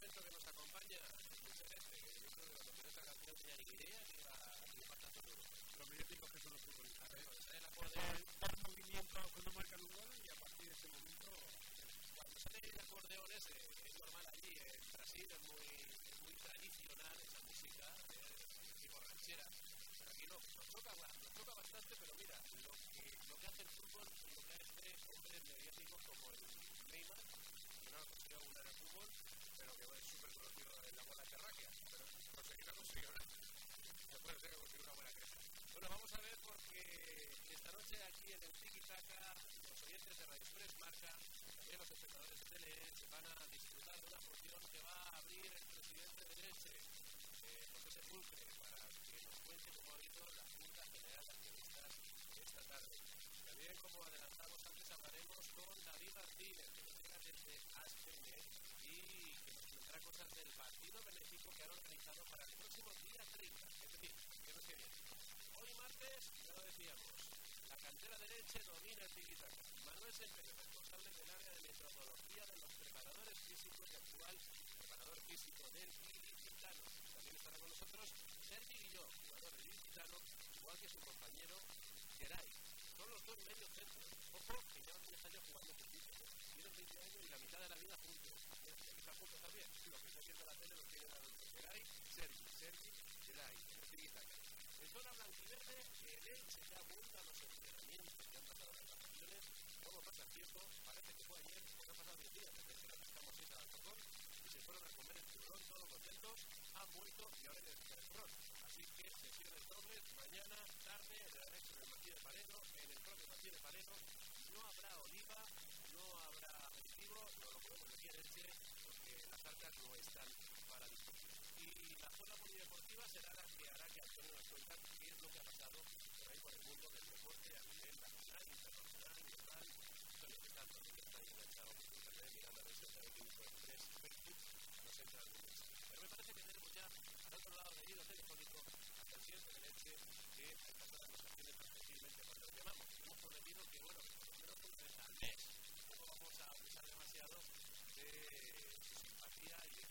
momento que nos acompaña esta canción tenía ni idea que iba a triunfar tan duro. Los mediáticos que son los futbolistas. Cuando sale el acordeón, dar movimiento cuando marcan un gol y a partir de ese momento. Cuando sale el acordeón es normal allí en Brasil, es muy, es tradicional esa música, eh, tipo ranchera. Pero aquí no, nos toca, nos toca bastante, pero mira, lo que, hace el fútbol lo que hace hombres mediáticos como el Neymar, que no ha conseguido en el fútbol, la bola terráquea, pero no consiguió nada. No puede ser que consiga una buena cresta. Bueno, vamos a ver porque esta noche aquí en el Tiki Taka, los oyentes de Radio Express Marca, también los espectadores de tele, van a disfrutar de una función que va a abrir el presidente de Leche, eh, José Sepulcre, para que nos cuente cómo ha habido la Junta General de Accionistas esta tarde. También, como adelantamos antes, hablaremos con David cosas del partido benéfico que han organizado para el próximo día 30, es decir, que no se viene. Hoy martes, ya lo decíamos, la cantera de leche domina el Tiki-Taka. Manuel Semper, responsable del área de metodología de los preparadores físicos y actual preparador físico del Ilicitano. También estará con nosotros Sergi Guilló, jugador del Ilicitano, igual que su compañero Geray. Son los dos medios centros. Ojo, que llevan 10 años jugando fútbol. Tienen 20 años y la mitad de la vida juntos. Está juntos también. Lo que está la tele lo a Sergi, Sergi, en. En zona blanquiverde, el Elche ya vuelve a los entrenamientos que han pasado las vacaciones. ¿Cómo pasa el tiempo? Parece que fue ayer, pues han pasado 10 días desde que estamos seis al alfajor y se fueron a comer el turrón todos contentos, han vuelto y ahora necesitan el turrón. Así que sesiones dobles, mañana, tarde, en el anexo del Martínez Pareno, en el propio Pareno, no habrá oliva, no habrá aperitivo, no lo podemos decir Elche, porque las arcas no están para discutir. Y la zona polideportiva será la que hará que Antonio nos cuente qué es lo que ha pasado por ahí por el mundo del deporte a nivel nacional, internacional, local. Son los que están, los que están enganchados por internet, mirando a hizo tres Facebook, nos entra el Pero me parece que tenemos ya al otro lado del hilo telefónico al presidente de Leche que pasará las acciones perfectiblemente cuando lo llamamos. Hemos prometido que, bueno, por lo menos una vez al mes tampoco vamos a abusar demasiado de su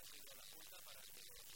ha sido la Junta para que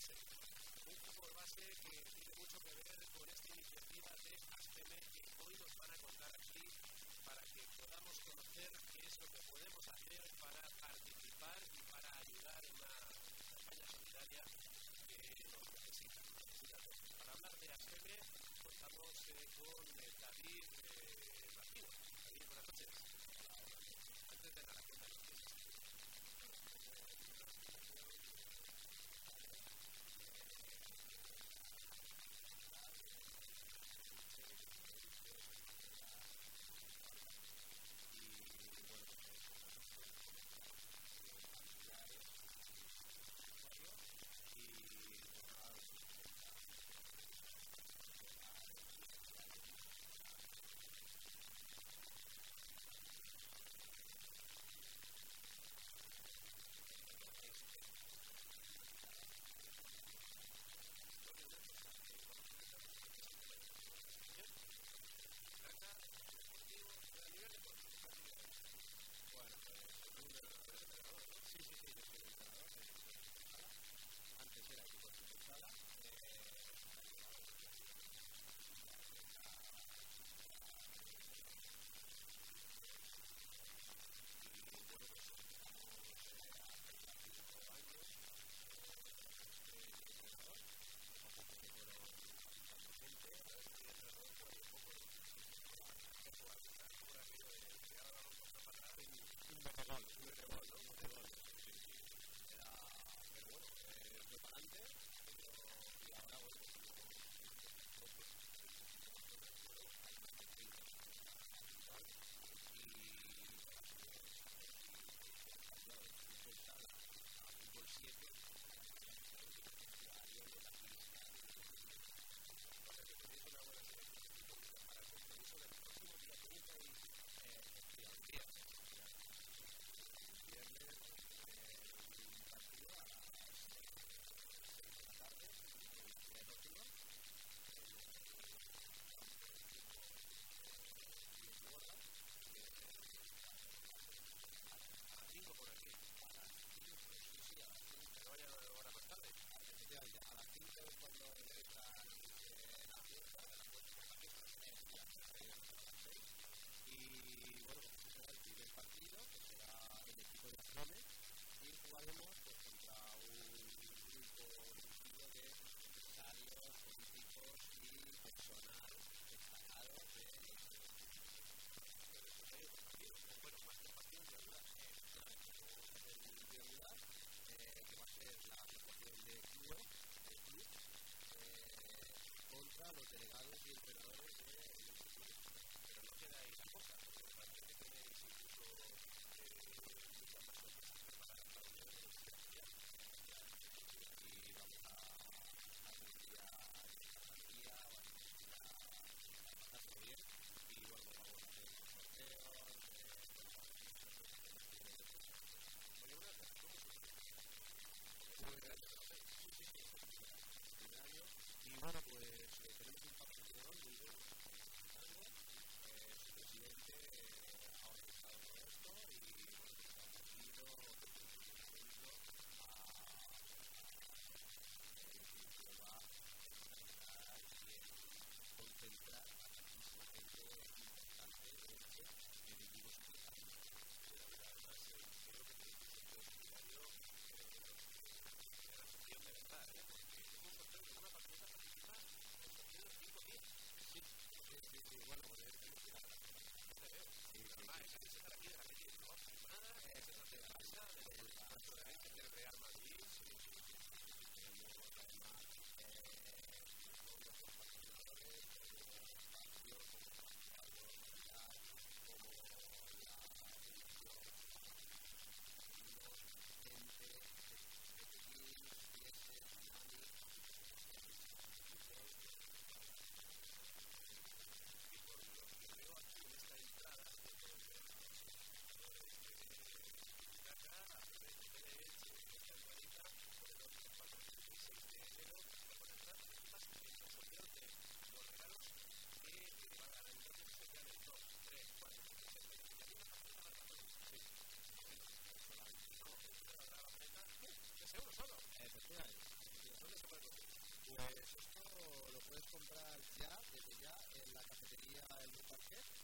base, un campo base que tiene mucho que ver con esta iniciativa de ASPM que hoy nos van a contar aquí para que podamos conocer qué es lo que podemos hacer para participar y para ayudar en una campaña solidaria que nos necesita. Para hablar de ASPM contamos eh, con comprar ya, desde ya, en la cafetería El Parquet,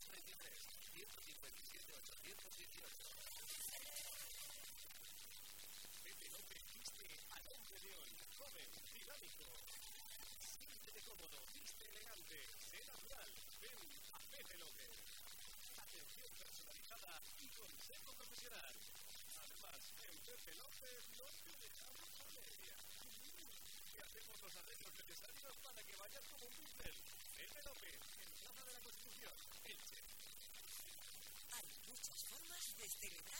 633 157 818. Pepe López viste al hombre de hoy, joven, dinámico. Siéntete cómodo, viste elegante, sé natural. Ven a Pepe López. Atención personalizada y consejo profesional. Además, en Pepe López no te dejamos a media. Y hacemos los arreglos necesarios para que vayas como un pincel. Pepe López, en Plaza de la Constitución, muchas formas de celebrar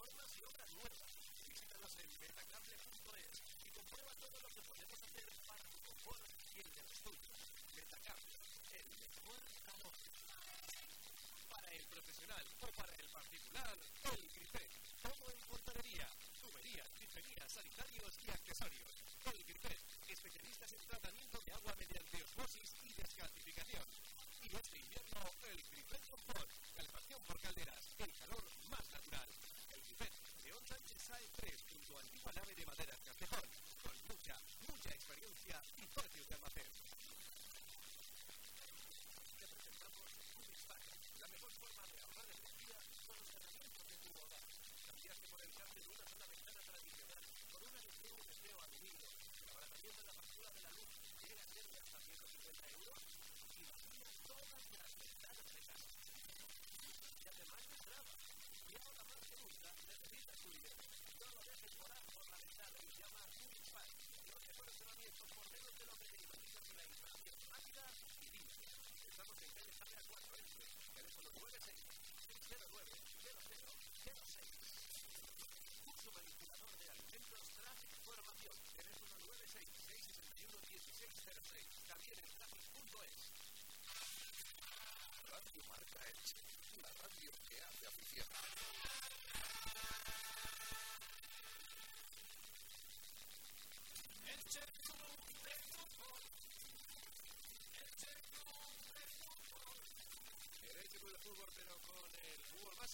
Reformas y obras nuevas. Visítanos en metacable.es y comprueba todo lo que podemos hacer para tu confort y el de los tuyos.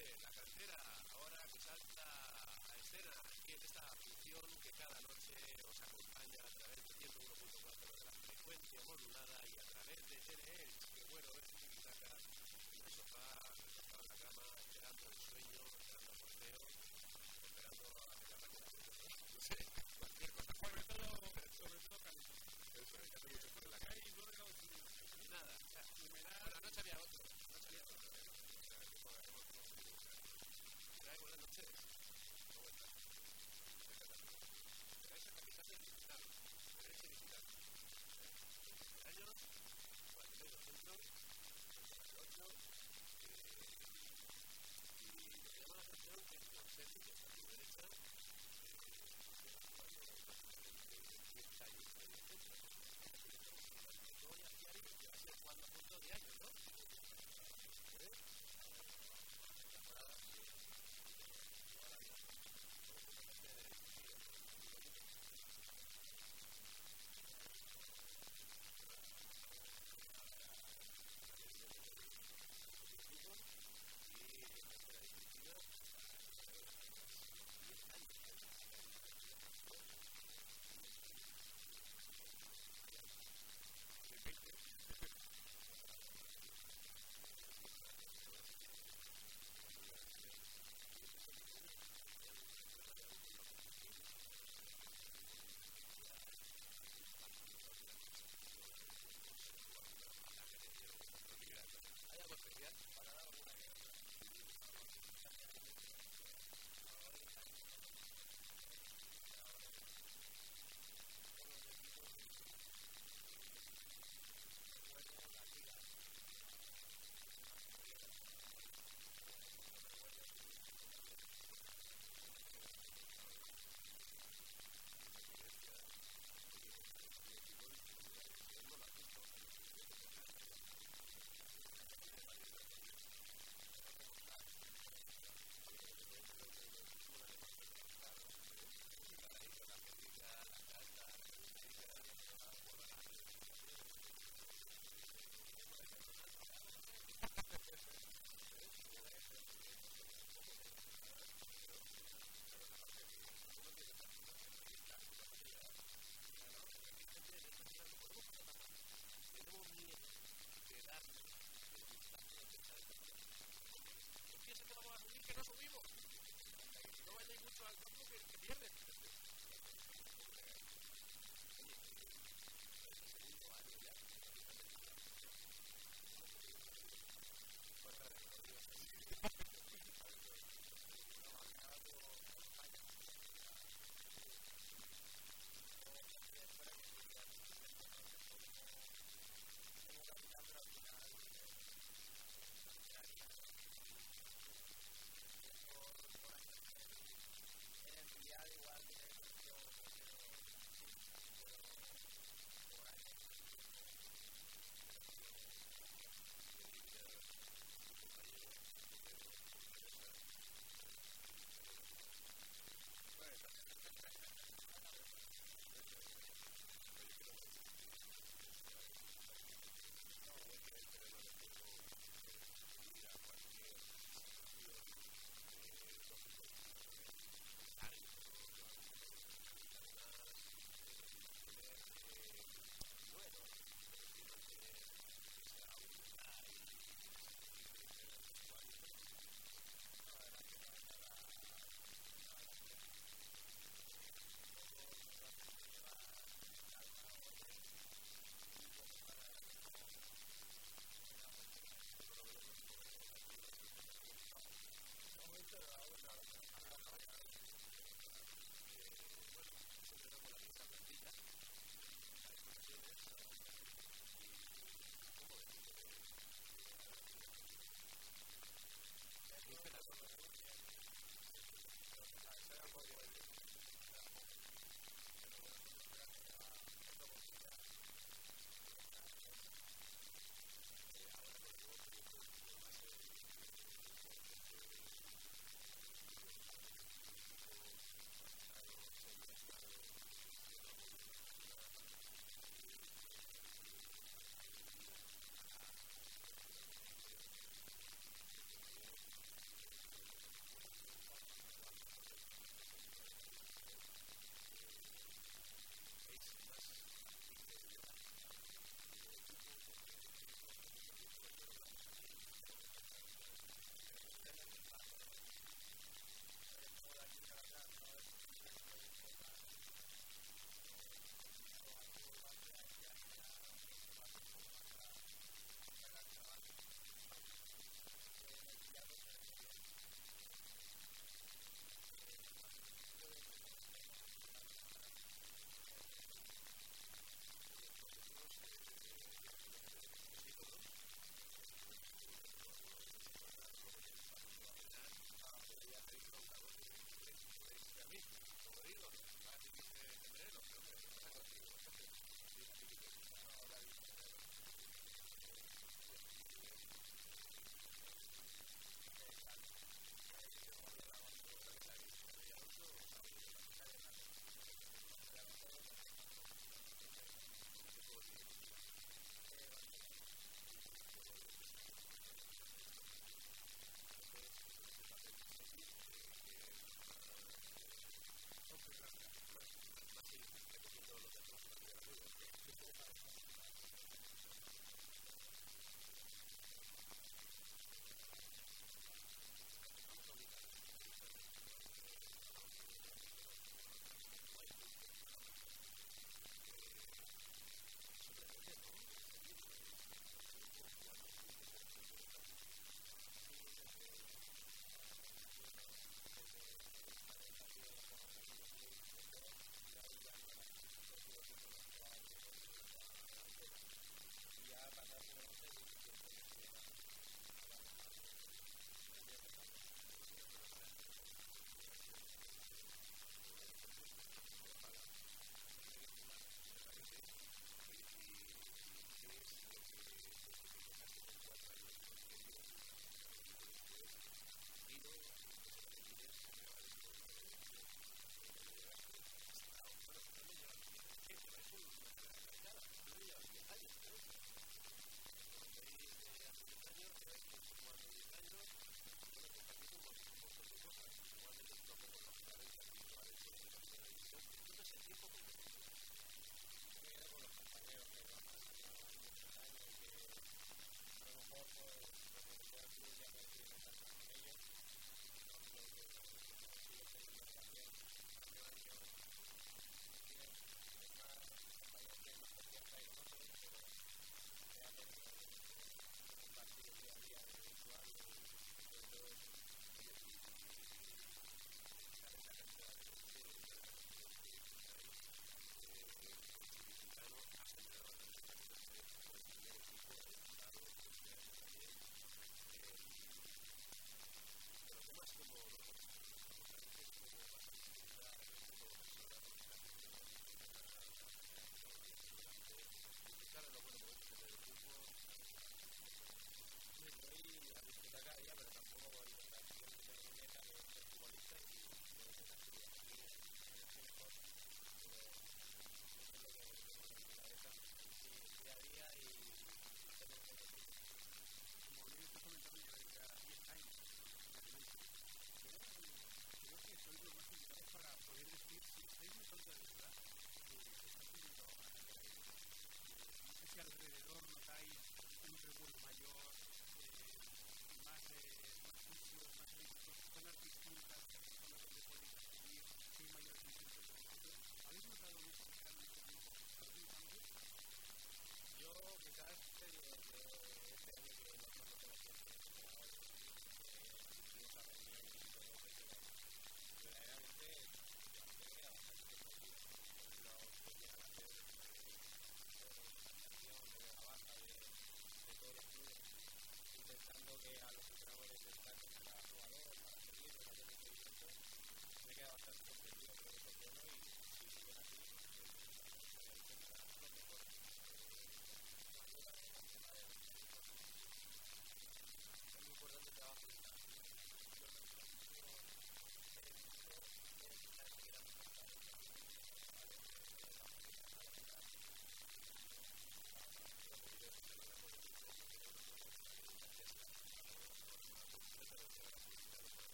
La cantera, ahora que salta a escena aquí en esta función que cada noche os acompaña a través de 101.4 de la frecuencia modulada y a través de TNL, que bueno, es que saca en el sofá, en la cama, esperando el sueño, esperando el sorteo, esperando a que la no sé, cualquier cosa. Sobre todo, sobre todo. Eso, ya te mucho por la calle. Hay dos grados y Nada, o sea, había otro,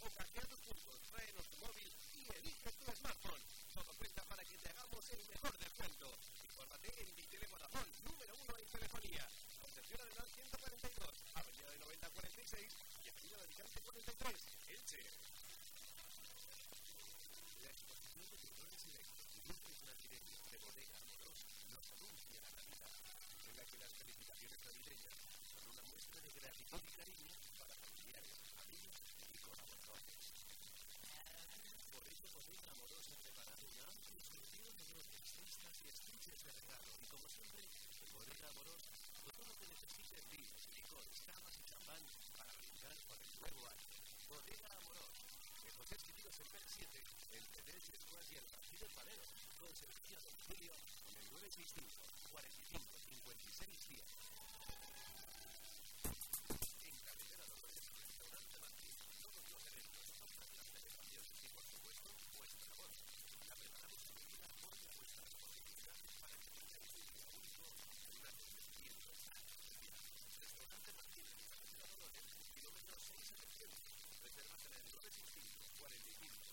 o cargando tu contrae nuestro móvil y elige tu smartphone. Todo cuenta para que te hagamos el mejor descuento. Infórmate en Vitelemodafón, número uno en telefonía. Concepción Arenal 142, Avenida de 9046 y Avenida de Vicente 43, Elche. La exposición de controles eléctricos y de bodega nos anuncia la que las felicitaciones navideñas son una muestra de gratitud y 665 45 56 10. En Carretera 2, Restaurante Madrid, todos los eventos, las celebraciones y, por supuesto, vuestra voz. La preparamos a medida con la vuestra disponibilidad para que tengáis un día único durante 500 años. Restaurante Martín en Carretera 2, kilómetro 670. Reservas en el 965 45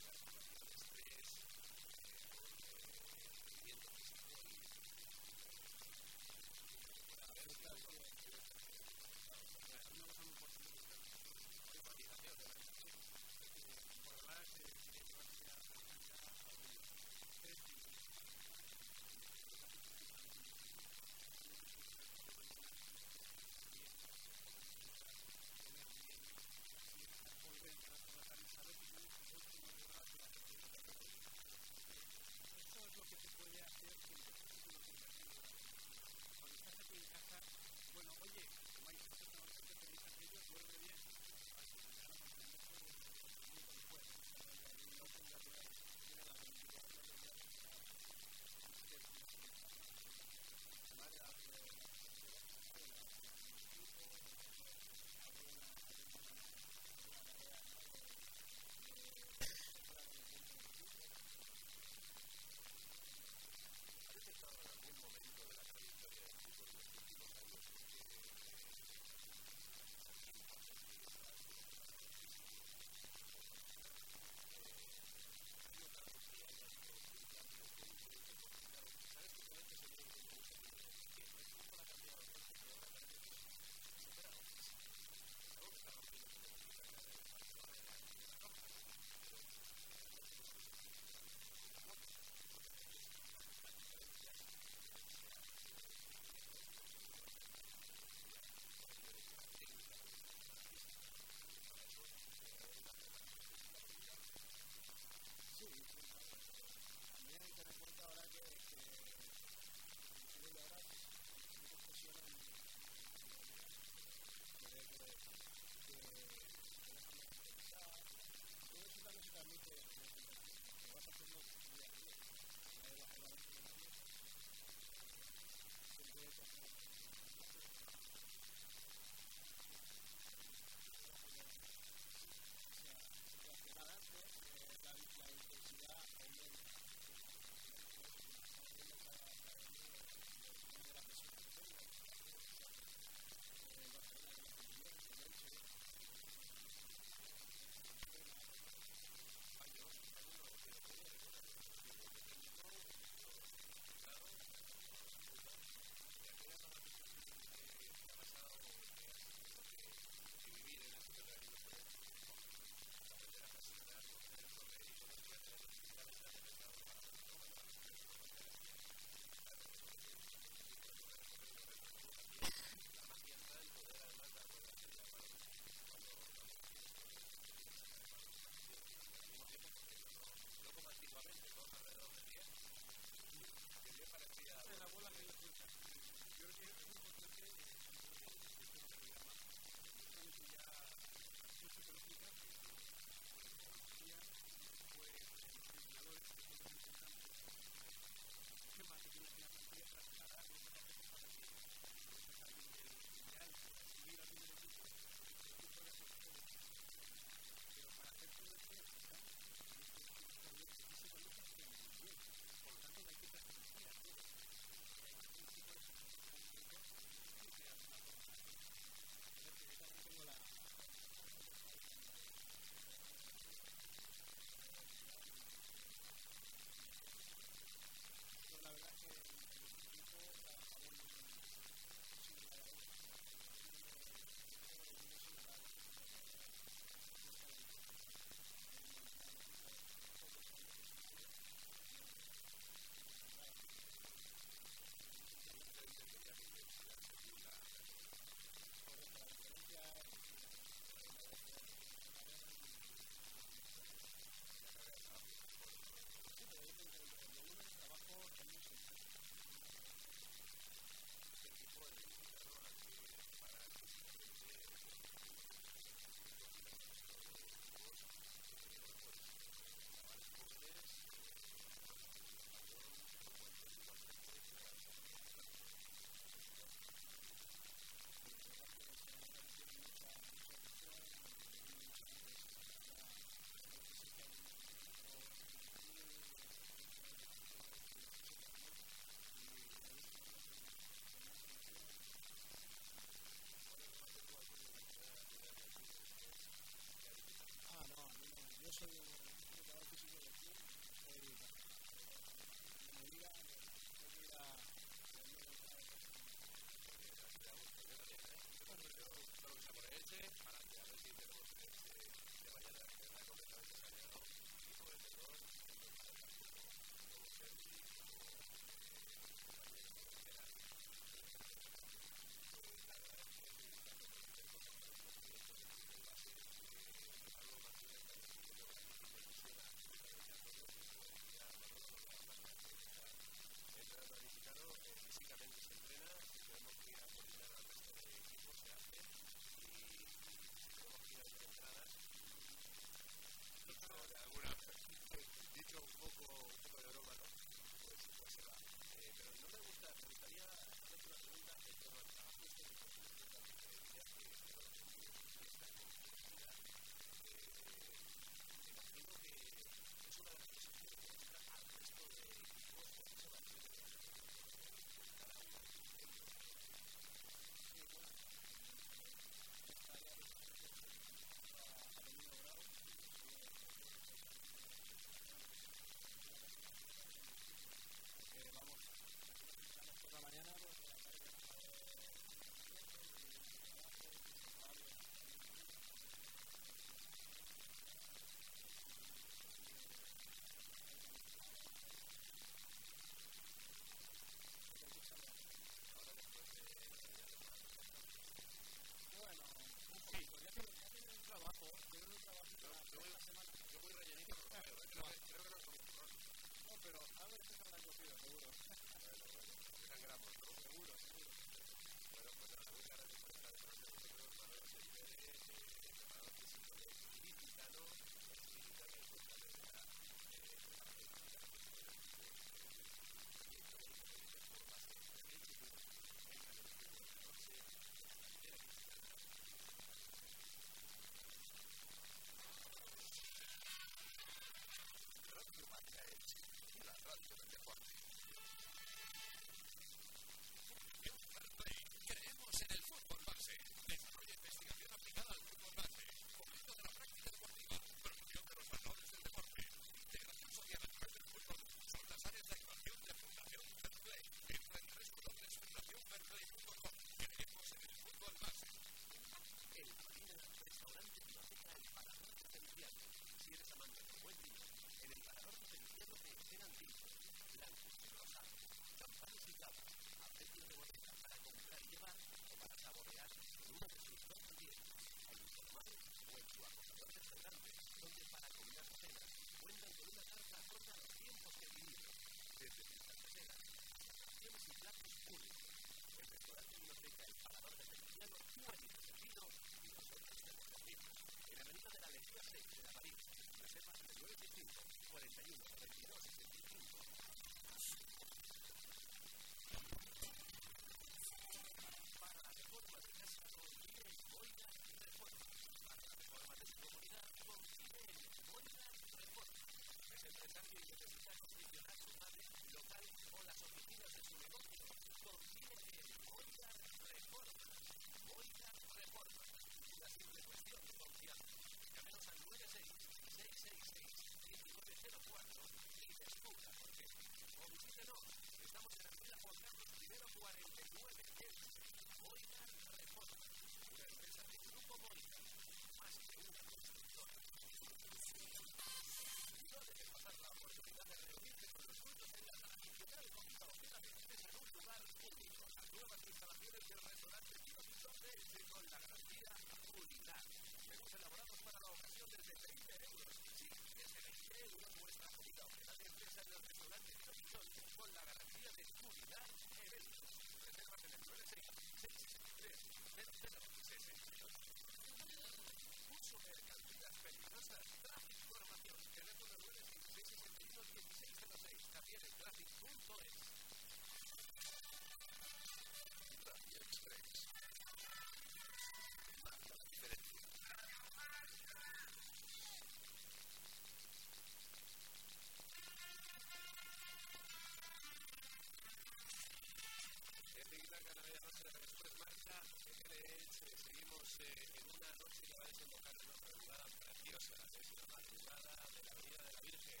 de la Avenida de la Virgen.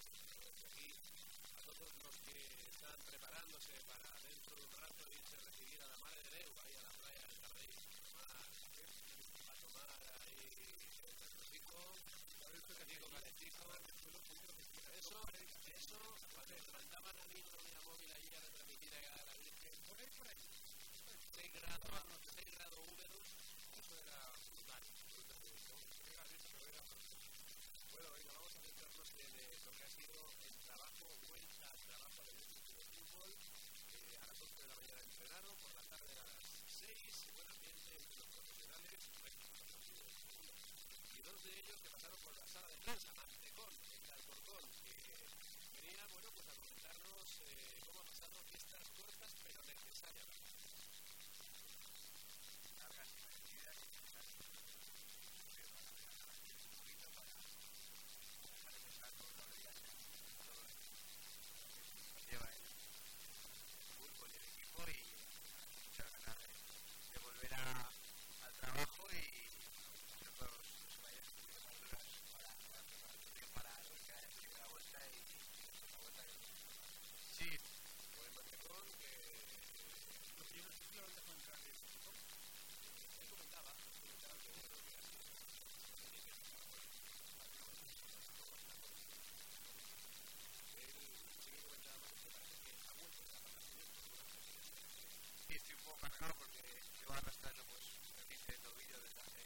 A todos los que están preparándose para ¿no? Porque se va arrastrando pues el tobillo desde hace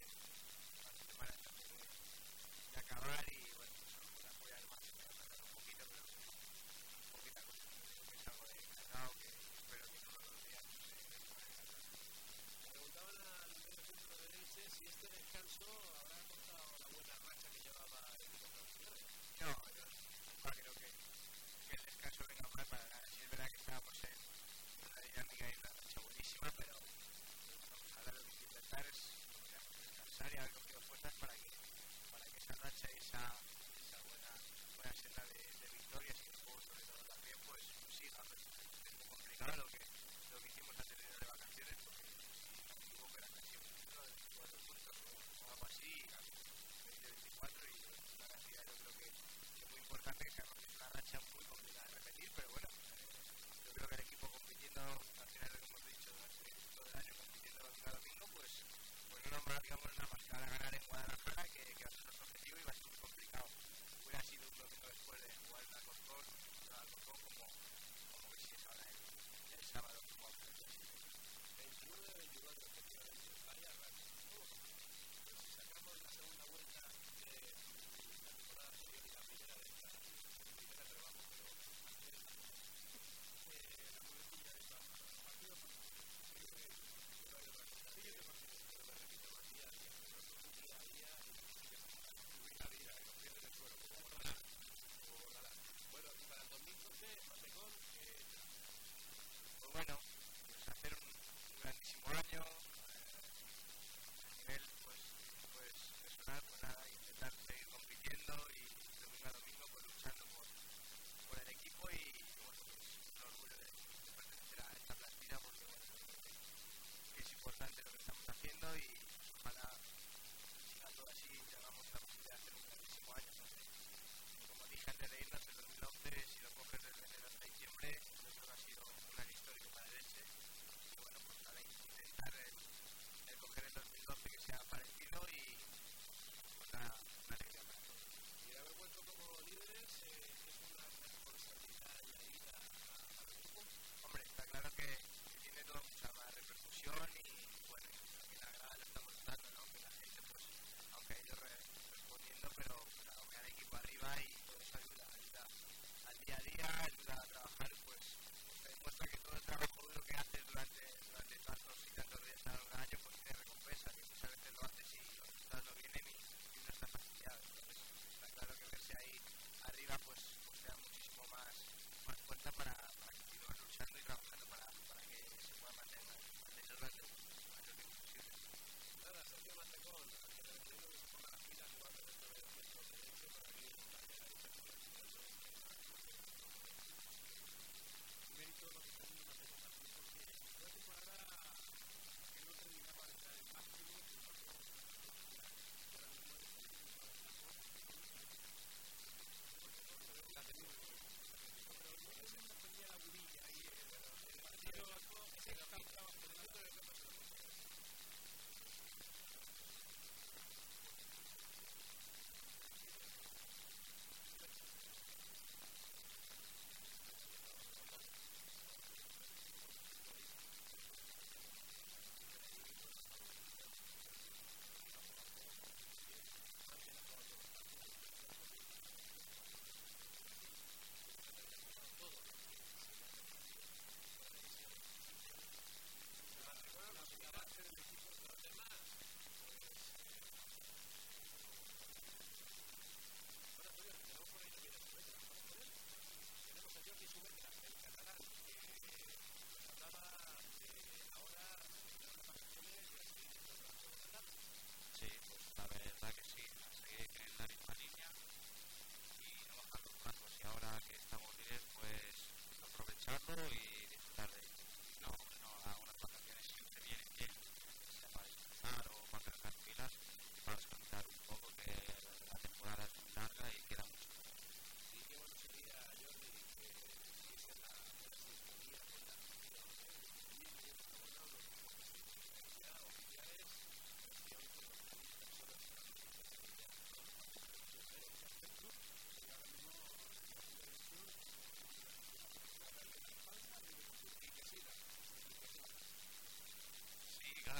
una semana antes de, de acabar y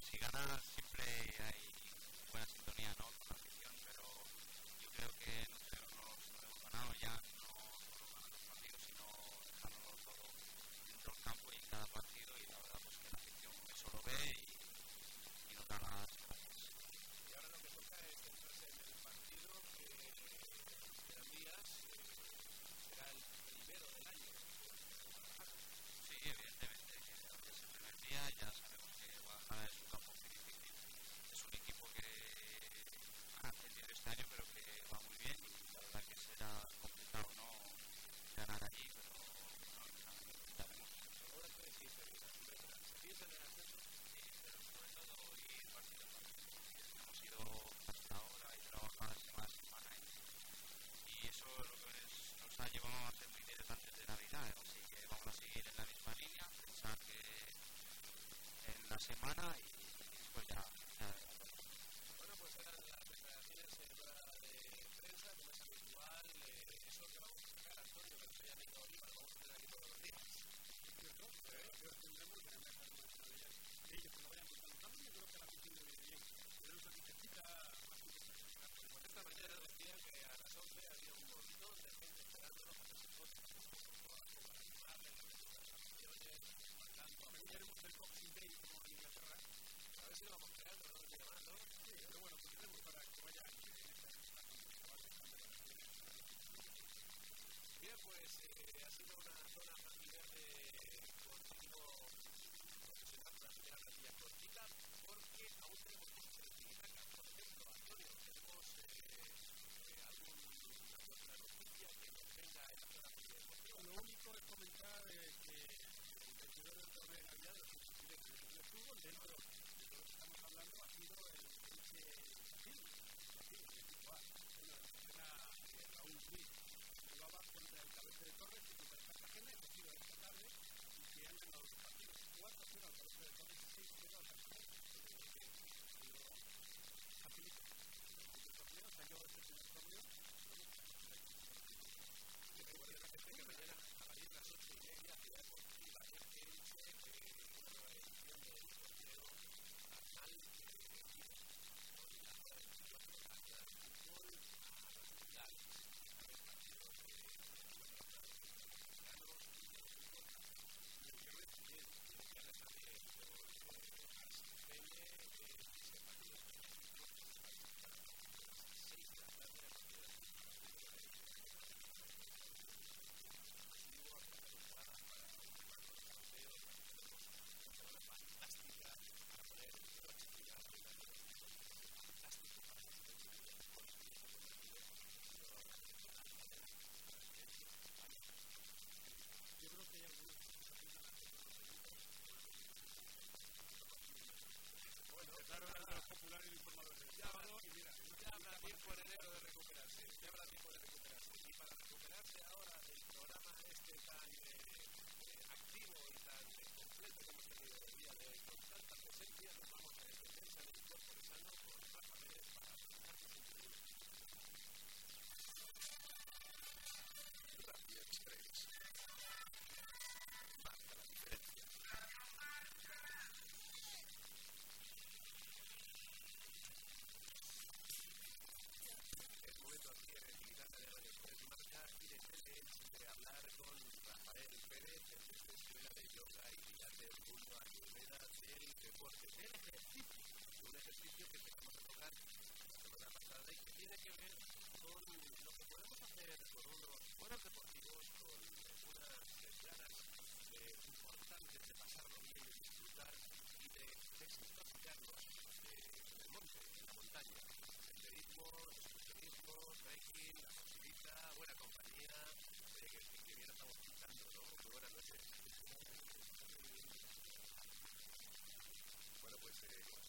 si ganas siempre hay ஆனா Becky, la Joselita, buena compañía. Oye, que, que bien estamos pintando, ¿no? Muy buenas noches. Bueno, pues... Eh,